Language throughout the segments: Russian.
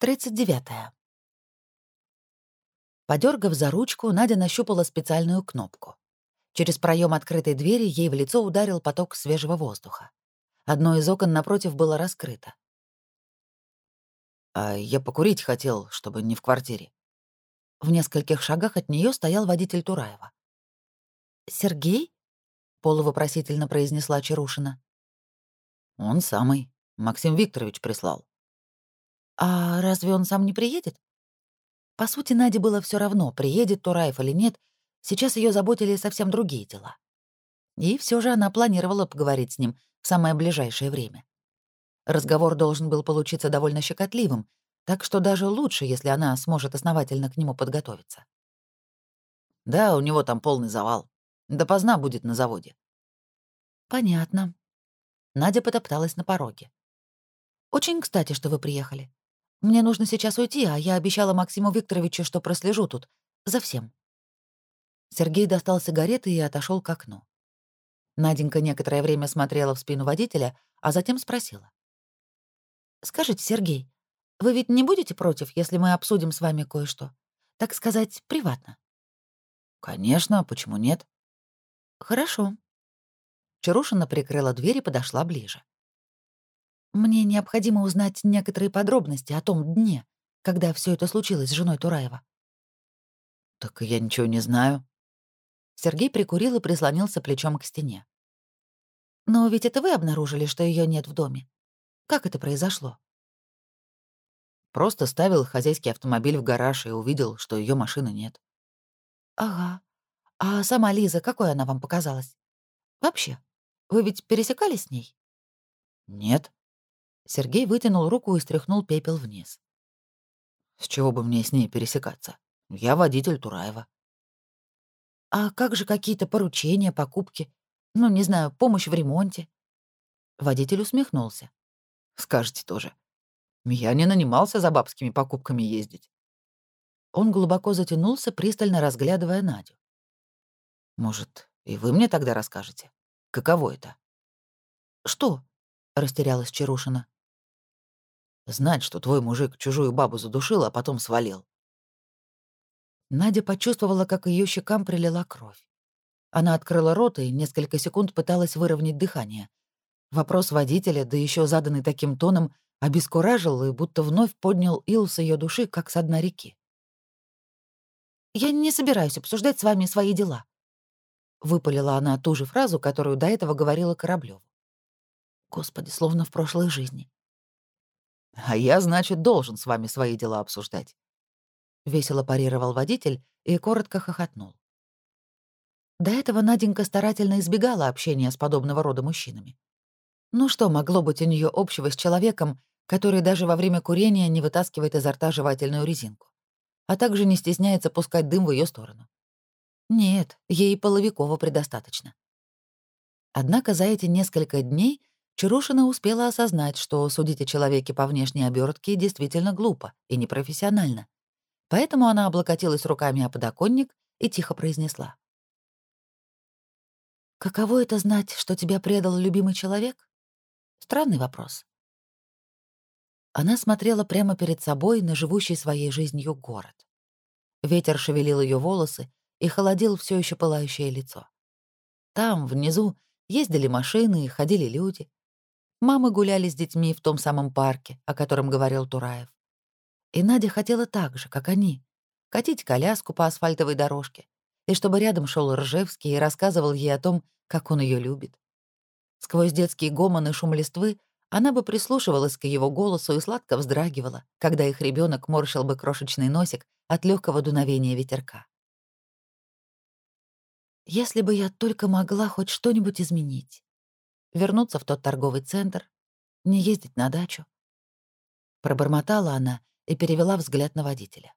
39. Подергав за ручку, Надя нащупала специальную кнопку. Через проем открытой двери ей в лицо ударил поток свежего воздуха. Одно из окон напротив было раскрыто. «А я покурить хотел, чтобы не в квартире». В нескольких шагах от нее стоял водитель Тураева. «Сергей?» — полувопросительно произнесла Чарушина. «Он самый. Максим Викторович прислал». «А разве он сам не приедет?» По сути, Наде было все равно, приедет Тураев или нет, сейчас ее заботили совсем другие дела. И все же она планировала поговорить с ним в самое ближайшее время. Разговор должен был получиться довольно щекотливым, так что даже лучше, если она сможет основательно к нему подготовиться. «Да, у него там полный завал. Допоздна будет на заводе». «Понятно». Надя потопталась на пороге. «Очень кстати, что вы приехали. Мне нужно сейчас уйти, а я обещала Максиму Викторовичу, что прослежу тут. За всем». Сергей достал сигареты и отошел к окну. Наденька некоторое время смотрела в спину водителя, а затем спросила. «Скажите, Сергей, вы ведь не будете против, если мы обсудим с вами кое-что? Так сказать, приватно?» «Конечно, почему нет?» «Хорошо». Чарушина прикрыла дверь и подошла ближе. Мне необходимо узнать некоторые подробности о том дне, когда все это случилось с женой Тураева. Так я ничего не знаю. Сергей прикурил и прислонился плечом к стене. Но ведь это вы обнаружили, что ее нет в доме. Как это произошло? Просто ставил хозяйский автомобиль в гараж и увидел, что ее машины нет. Ага. А сама Лиза, какой она вам показалась? Вообще, вы ведь пересекались с ней? Нет. Сергей вытянул руку и стряхнул пепел вниз. «С чего бы мне с ней пересекаться? Я водитель Тураева». «А как же какие-то поручения, покупки? Ну, не знаю, помощь в ремонте?» Водитель усмехнулся. «Скажете тоже. Я не нанимался за бабскими покупками ездить». Он глубоко затянулся, пристально разглядывая Надю. «Может, и вы мне тогда расскажете? Каково это?» «Что?» — растерялась Чарушина. Знать, что твой мужик чужую бабу задушил, а потом свалил. Надя почувствовала, как ее щекам прилила кровь. Она открыла рот и несколько секунд пыталась выровнять дыхание. Вопрос водителя, да еще заданный таким тоном, обескуражил и будто вновь поднял ил с ее души, как со дна реки. «Я не собираюсь обсуждать с вами свои дела», — выпалила она ту же фразу, которую до этого говорила Кораблёву. Господи, словно в прошлой жизни. А я, значит, должен с вами свои дела обсуждать. Весело парировал водитель и коротко хохотнул. До этого Наденька старательно избегала общения с подобного рода мужчинами. Ну что могло быть у нее общего с человеком, который даже во время курения не вытаскивает изо рта жевательную резинку, а также не стесняется пускать дым в ее сторону? Нет, ей Половикова предостаточно. Однако за эти несколько дней Чарушина успела осознать, что судить о человеке по внешней обертке действительно глупо и непрофессионально. Поэтому она облокотилась руками о подоконник и тихо произнесла. «Каково это знать, что тебя предал любимый человек? Странный вопрос». Она смотрела прямо перед собой на живущий своей жизнью город. Ветер шевелил ее волосы и холодил все еще пылающее лицо. Там, внизу, ездили машины и ходили люди. Мамы гуляли с детьми в том самом парке, о котором говорил Тураев. И Надя хотела так же, как они, катить коляску по асфальтовой дорожке, и чтобы рядом шел Ржевский и рассказывал ей о том, как он ее любит. Сквозь детские гомон и шум листвы она бы прислушивалась к его голосу и сладко вздрагивала, когда их ребенок морщил бы крошечный носик от легкого дуновения ветерка. Если бы я только могла хоть что-нибудь изменить вернуться в тот торговый центр, не ездить на дачу. Пробормотала она и перевела взгляд на водителя.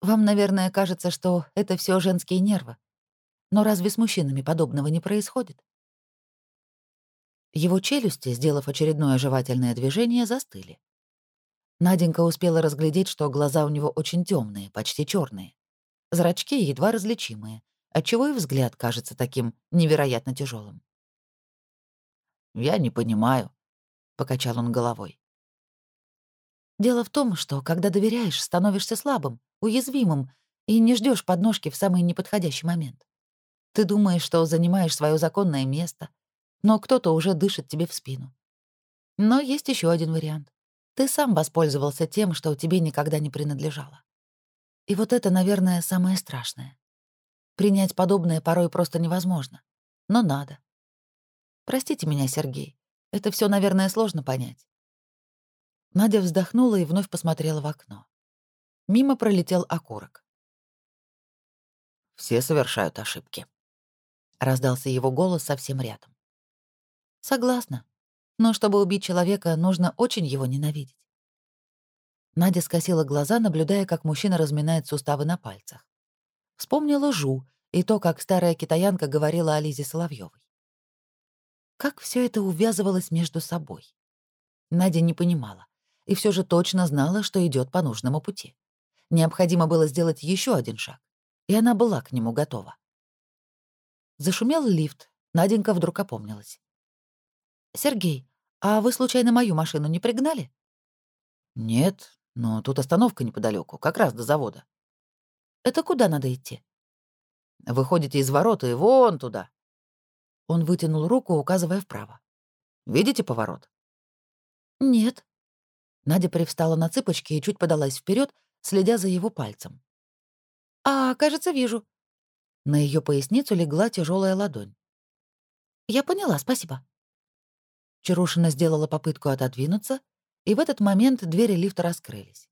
Вам, наверное, кажется, что это все женские нервы. Но разве с мужчинами подобного не происходит? Его челюсти, сделав очередное жевательное движение, застыли. Наденька успела разглядеть, что глаза у него очень темные, почти черные. Зрачки едва различимые, отчего и взгляд кажется таким невероятно тяжелым. «Я не понимаю», — покачал он головой. Дело в том, что когда доверяешь, становишься слабым, уязвимым и не ждешь подножки в самый неподходящий момент. Ты думаешь, что занимаешь свое законное место, но кто-то уже дышит тебе в спину. Но есть еще один вариант. Ты сам воспользовался тем, что тебе никогда не принадлежало. И вот это, наверное, самое страшное. Принять подобное порой просто невозможно. Но надо. Простите меня, Сергей. Это все, наверное, сложно понять. Надя вздохнула и вновь посмотрела в окно. Мимо пролетел окурок. «Все совершают ошибки», — раздался его голос совсем рядом. «Согласна. Но чтобы убить человека, нужно очень его ненавидеть». Надя скосила глаза, наблюдая, как мужчина разминает суставы на пальцах. Вспомнила Жу и то, как старая китаянка говорила о Лизе Соловьевой. Как все это увязывалось между собой? Надя не понимала и все же точно знала, что идет по нужному пути. Необходимо было сделать еще один шаг, и она была к нему готова. Зашумел лифт. Наденька вдруг опомнилась. «Сергей, а вы случайно мою машину не пригнали?» «Нет, но тут остановка неподалеку, как раз до завода». «Это куда надо идти?» «Выходите из ворота и вон туда». Он вытянул руку, указывая вправо. «Видите поворот?» «Нет», Надя привстала на цыпочки и чуть подалась вперед, следя за его пальцем. «А, кажется, вижу». На ее поясницу легла тяжелая ладонь. «Я поняла, спасибо». Чарушина сделала попытку отодвинуться, и в этот момент двери лифта раскрылись.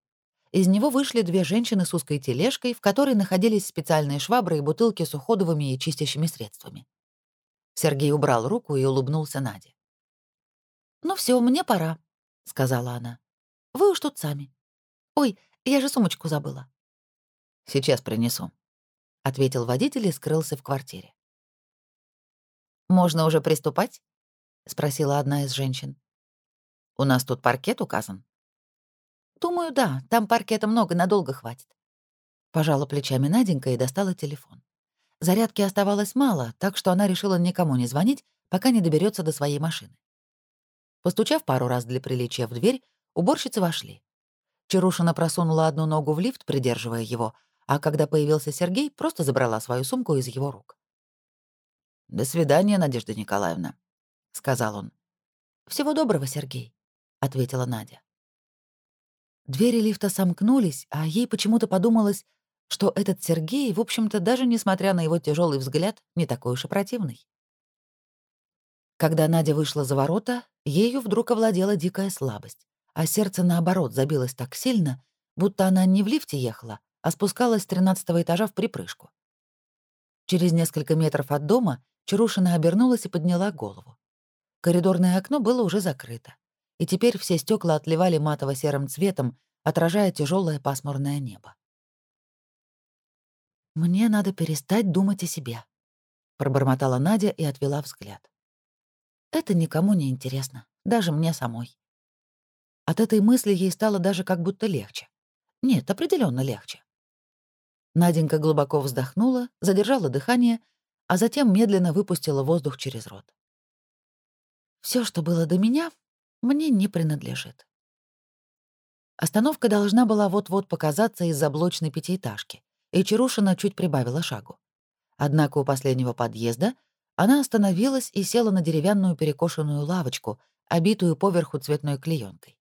Из него вышли две женщины с узкой тележкой, в которой находились специальные швабры и бутылки с уходовыми и чистящими средствами. Сергей убрал руку и улыбнулся Наде. «Ну все, мне пора», — сказала она. Вы уж тут сами. Ой, я же сумочку забыла. Сейчас принесу, ответил водитель и скрылся в квартире. Можно уже приступать? спросила одна из женщин. У нас тут паркет указан. Думаю, да, там паркета много, надолго хватит. Пожала плечами Наденька и достала телефон. Зарядки оставалось мало, так что она решила никому не звонить, пока не доберется до своей машины. Постучав пару раз для приличия в дверь, Уборщицы вошли. Чарушина просунула одну ногу в лифт, придерживая его, а когда появился Сергей, просто забрала свою сумку из его рук. «До свидания, Надежда Николаевна», — сказал он. «Всего доброго, Сергей», — ответила Надя. Двери лифта сомкнулись, а ей почему-то подумалось, что этот Сергей, в общем-то, даже несмотря на его тяжелый взгляд, не такой уж и противный. Когда Надя вышла за ворота, ею вдруг овладела дикая слабость а сердце, наоборот, забилось так сильно, будто она не в лифте ехала, а спускалась с тринадцатого этажа в припрыжку. Через несколько метров от дома Чарушина обернулась и подняла голову. Коридорное окно было уже закрыто, и теперь все стекла отливали матово-серым цветом, отражая тяжелое пасмурное небо. «Мне надо перестать думать о себе», — пробормотала Надя и отвела взгляд. «Это никому не интересно, даже мне самой». От этой мысли ей стало даже как будто легче. Нет, определенно легче. Наденька глубоко вздохнула, задержала дыхание, а затем медленно выпустила воздух через рот. Все, что было до меня, мне не принадлежит. Остановка должна была вот-вот показаться из-за блочной пятиэтажки, и Чарушина чуть прибавила шагу. Однако у последнего подъезда она остановилась и села на деревянную перекошенную лавочку, обитую поверху цветной клеенкой.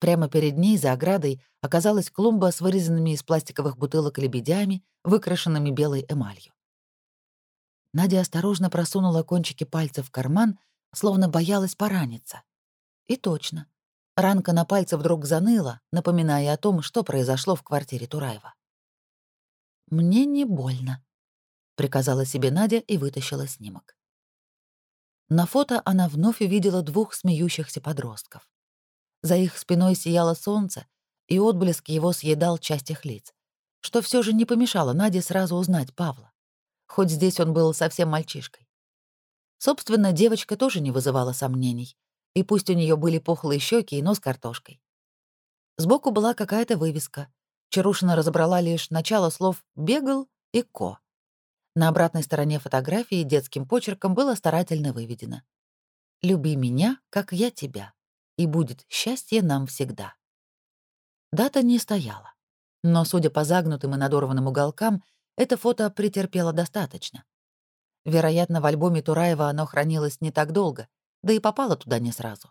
Прямо перед ней, за оградой, оказалась клумба с вырезанными из пластиковых бутылок лебедями, выкрашенными белой эмалью. Надя осторожно просунула кончики пальцев в карман, словно боялась пораниться. И точно. Ранка на пальце вдруг заныла, напоминая о том, что произошло в квартире Тураева. «Мне не больно», — приказала себе Надя и вытащила снимок. На фото она вновь увидела двух смеющихся подростков. За их спиной сияло солнце, и отблеск его съедал часть их лиц, что все же не помешало Наде сразу узнать Павла, хоть здесь он был совсем мальчишкой. Собственно, девочка тоже не вызывала сомнений, и пусть у нее были пухлые щеки и нос картошкой. Сбоку была какая-то вывеска. Чарушина разобрала лишь начало слов «бегал» и «ко». На обратной стороне фотографии детским почерком было старательно выведено «Люби меня, как я тебя» и будет счастье нам всегда. Дата не стояла. Но, судя по загнутым и надорванным уголкам, это фото претерпело достаточно. Вероятно, в альбоме Тураева оно хранилось не так долго, да и попало туда не сразу.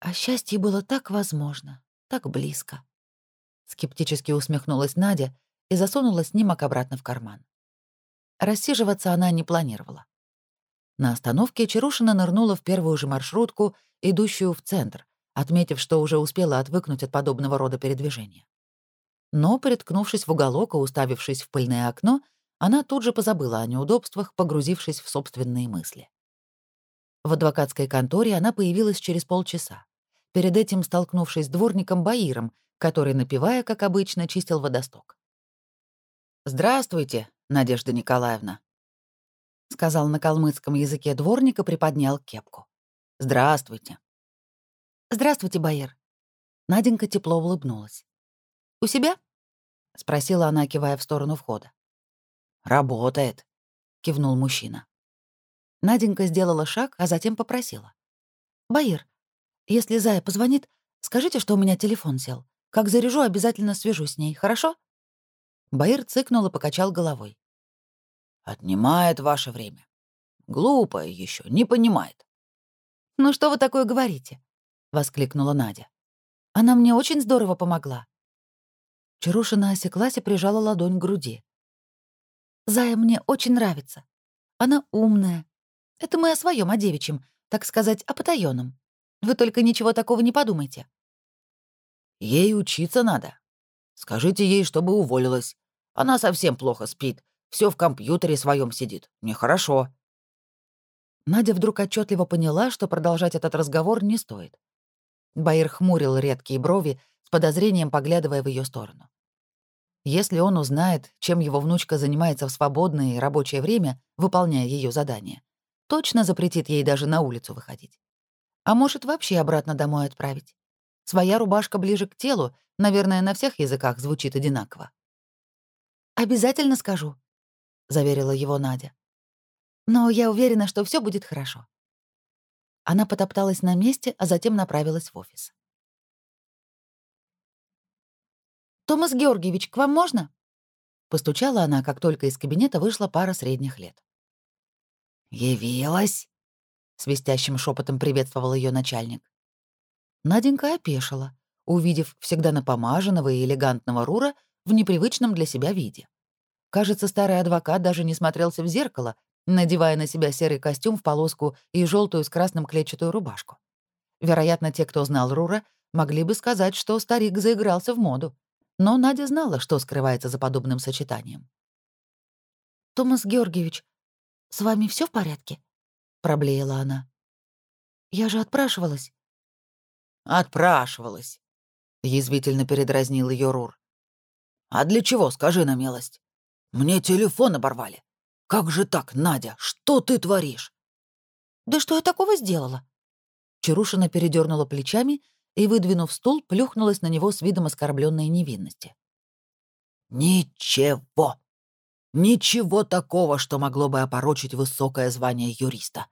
А счастье было так возможно, так близко. Скептически усмехнулась Надя и засунула снимок обратно в карман. Рассиживаться она не планировала. На остановке Чарушина нырнула в первую же маршрутку, идущую в центр, отметив, что уже успела отвыкнуть от подобного рода передвижения. Но, приткнувшись в уголок и уставившись в пыльное окно, она тут же позабыла о неудобствах, погрузившись в собственные мысли. В адвокатской конторе она появилась через полчаса, перед этим столкнувшись с дворником Баиром, который, напивая, как обычно, чистил водосток. «Здравствуйте, Надежда Николаевна», — сказал на калмыцком языке дворник и приподнял кепку. «Здравствуйте». «Здравствуйте, Баир». Наденька тепло улыбнулась. «У себя?» — спросила она, кивая в сторону входа. «Работает», — кивнул мужчина. Наденька сделала шаг, а затем попросила. «Баир, если Зая позвонит, скажите, что у меня телефон сел. Как заряжу, обязательно свяжусь с ней, хорошо?» Баир цыкнул и покачал головой. «Отнимает ваше время. Глупая еще, не понимает». «Ну что вы такое говорите?» — воскликнула Надя. «Она мне очень здорово помогла». Чарушина осеклась и прижала ладонь к груди. «Зая мне очень нравится. Она умная. Это мы о своем, о девичьем, так сказать, о потаённом. Вы только ничего такого не подумайте». «Ей учиться надо. Скажите ей, чтобы уволилась. Она совсем плохо спит, все в компьютере своем сидит. Нехорошо». Надя вдруг отчетливо поняла, что продолжать этот разговор не стоит. Баир хмурил редкие брови, с подозрением поглядывая в ее сторону. Если он узнает, чем его внучка занимается в свободное и рабочее время, выполняя ее задание, точно запретит ей даже на улицу выходить. А может, вообще обратно домой отправить. Своя рубашка ближе к телу, наверное, на всех языках звучит одинаково. «Обязательно скажу», — заверила его Надя. «Но я уверена, что все будет хорошо». Она потопталась на месте, а затем направилась в офис. «Томас Георгиевич, к вам можно?» Постучала она, как только из кабинета вышла пара средних лет. «Явилась?» — свистящим шепотом приветствовал ее начальник. Наденька опешила, увидев всегда напомаженного и элегантного Рура в непривычном для себя виде. Кажется, старый адвокат даже не смотрелся в зеркало, надевая на себя серый костюм в полоску и желтую с красным клетчатую рубашку. Вероятно, те, кто знал Рура, могли бы сказать, что старик заигрался в моду. Но Надя знала, что скрывается за подобным сочетанием. «Томас Георгиевич, с вами все в порядке?» — проблеяла она. «Я же отпрашивалась». «Отпрашивалась», — язвительно передразнил ее Рур. «А для чего, скажи на милость? Мне телефон оборвали. Как же так, Надя? Что ты творишь?» «Да что я такого сделала?» Чарушина передернула плечами и, выдвинув стул, плюхнулась на него с видом оскорбленной невинности. «Ничего. Ничего такого, что могло бы опорочить высокое звание юриста».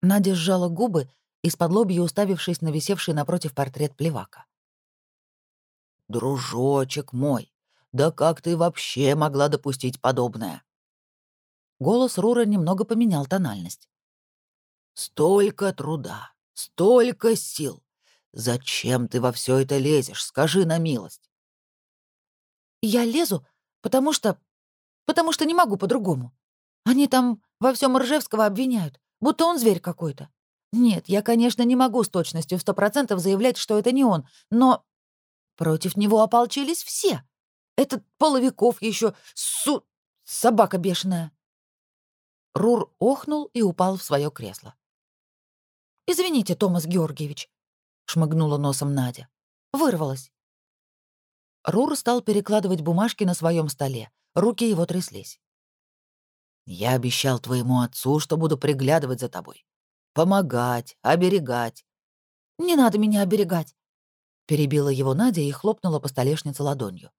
Надя сжала губы, из-под лобья уставившись на висевший напротив портрет плевака. «Дружочек мой, да как ты вообще могла допустить подобное?» Голос Рура немного поменял тональность. «Столько труда, столько сил. Зачем ты во все это лезешь? Скажи на милость». «Я лезу, потому что... потому что не могу по-другому. Они там во всем Ржевского обвиняют, будто он зверь какой-то. Нет, я, конечно, не могу с точностью в сто процентов заявлять, что это не он, но против него ополчились все. Этот Половиков еще су... собака бешеная. Рур охнул и упал в свое кресло. «Извините, Томас Георгиевич», — шмыгнула носом Надя. Вырвалась. Рур стал перекладывать бумажки на своем столе. Руки его тряслись. «Я обещал твоему отцу, что буду приглядывать за тобой. Помогать, оберегать. «Не надо меня оберегать», — перебила его Надя и хлопнула по столешнице ладонью.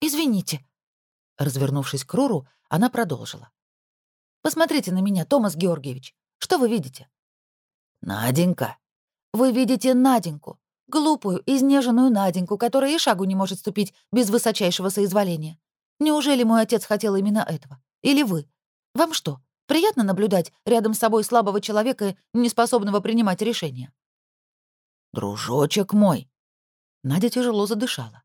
«Извините». Развернувшись к Руру, она продолжила. «Посмотрите на меня, Томас Георгиевич. Что вы видите?» «Наденька». «Вы видите Наденьку. Глупую, изнеженную Наденьку, которая и шагу не может ступить без высочайшего соизволения. Неужели мой отец хотел именно этого? Или вы? Вам что, приятно наблюдать рядом с собой слабого человека, неспособного принимать решения? «Дружочек мой!» Надя тяжело задышала.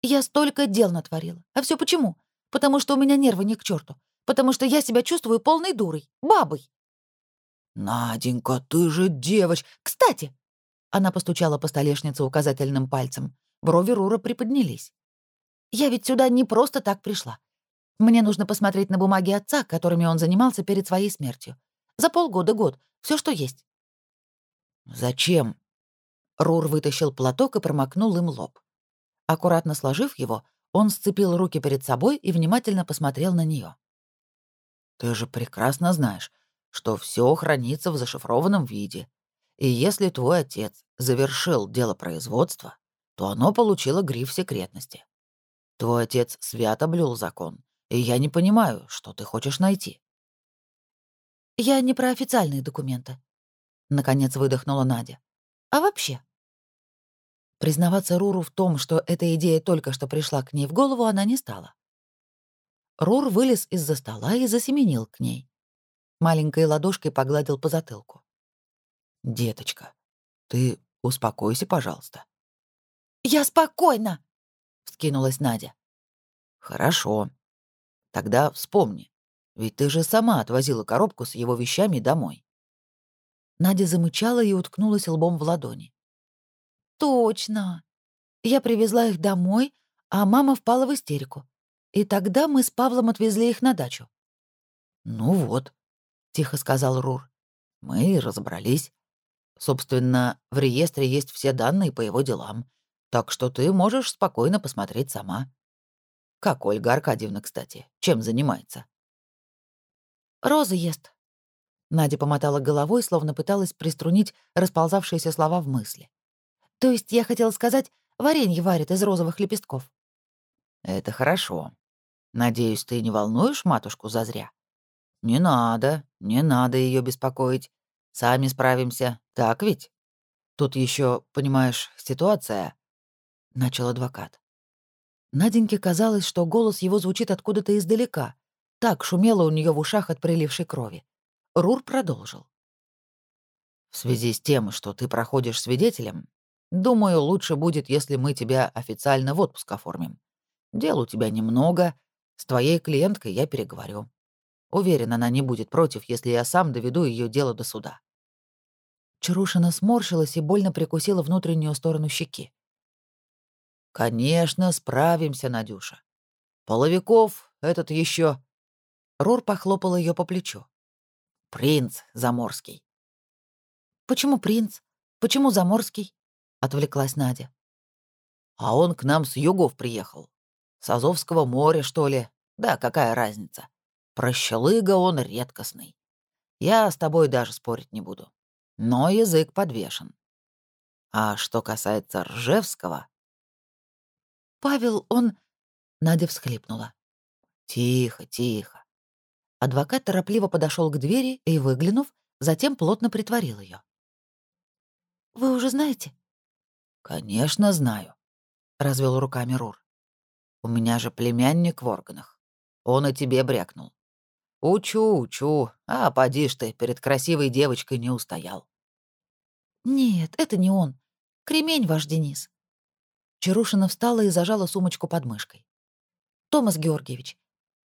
«Я столько дел натворила. А все почему? Потому что у меня нервы не к черту. Потому что я себя чувствую полной дурой, бабой». «Наденька, ты же девочка!» «Кстати!» Она постучала по столешнице указательным пальцем. Брови Рура приподнялись. «Я ведь сюда не просто так пришла. Мне нужно посмотреть на бумаги отца, которыми он занимался перед своей смертью. За полгода-год. все, что есть». «Зачем?» Рур вытащил платок и промокнул им лоб. Аккуратно сложив его, он сцепил руки перед собой и внимательно посмотрел на нее. «Ты же прекрасно знаешь, что все хранится в зашифрованном виде. И если твой отец завершил дело производства, то оно получило гриф секретности. Твой отец свято блюл закон, и я не понимаю, что ты хочешь найти». «Я не про официальные документы», — наконец выдохнула Надя. «А вообще?» Признаваться Руру в том, что эта идея только что пришла к ней в голову, она не стала. Рур вылез из-за стола и засеменил к ней. Маленькой ладошкой погладил по затылку. «Деточка, ты успокойся, пожалуйста». «Я спокойна!» — вскинулась Надя. «Хорошо. Тогда вспомни, ведь ты же сама отвозила коробку с его вещами домой». Надя замычала и уткнулась лбом в ладони. Точно. Я привезла их домой, а мама впала в истерику. И тогда мы с Павлом отвезли их на дачу. «Ну вот», — тихо сказал Рур. «Мы разобрались. Собственно, в реестре есть все данные по его делам, так что ты можешь спокойно посмотреть сама. Как Ольга Аркадьевна, кстати, чем занимается?» «Розы ест». Надя помотала головой, словно пыталась приструнить расползавшиеся слова в мысли. То есть я хотела сказать, варенье варит из розовых лепестков. Это хорошо. Надеюсь, ты не волнуешь матушку зазря? Не надо, не надо ее беспокоить. Сами справимся, так ведь? Тут еще, понимаешь, ситуация, начал адвокат. Наденьке казалось, что голос его звучит откуда-то издалека. Так шумело у нее в ушах от прилившей крови. Рур продолжил. В связи с тем, что ты проходишь свидетелем, Думаю, лучше будет, если мы тебя официально в отпуск оформим. Дел у тебя немного. С твоей клиенткой я переговорю. Уверен, она не будет против, если я сам доведу ее дело до суда». Чарушина сморщилась и больно прикусила внутреннюю сторону щеки. «Конечно, справимся, Надюша. Половиков этот еще. Рор похлопал ее по плечу. «Принц Заморский». «Почему принц? Почему Заморский?» отвлеклась Надя. А он к нам с югов приехал. С Азовского моря, что ли? Да, какая разница? Прощелыга он редкостный. Я с тобой даже спорить не буду. Но язык подвешен. А что касается Ржевского... Павел, он... Надя всхлипнула. Тихо, тихо. Адвокат торопливо подошел к двери и, выглянув, затем плотно притворил ее. «Вы уже знаете?» «Конечно знаю», — развел руками Рур. «У меня же племянник в органах. Он и тебе брякнул. Учу, учу, а поди ж ты, перед красивой девочкой не устоял». «Нет, это не он. Кремень ваш Денис». Чарушина встала и зажала сумочку под мышкой. «Томас Георгиевич,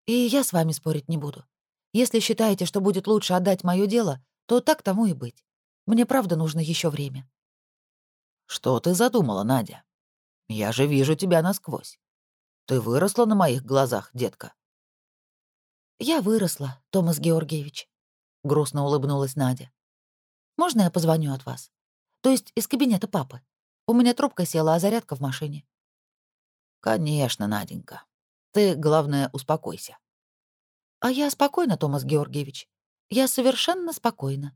и я с вами спорить не буду. Если считаете, что будет лучше отдать мое дело, то так тому и быть. Мне правда нужно еще время. Что ты задумала, Надя? Я же вижу тебя насквозь. Ты выросла на моих глазах, детка. Я выросла, Томас Георгиевич, грустно улыбнулась Надя. Можно я позвоню от вас? То есть из кабинета папы. У меня трубка села, а зарядка в машине. Конечно, Наденька. Ты, главное, успокойся. А я спокойна, Томас Георгиевич. Я совершенно спокойна.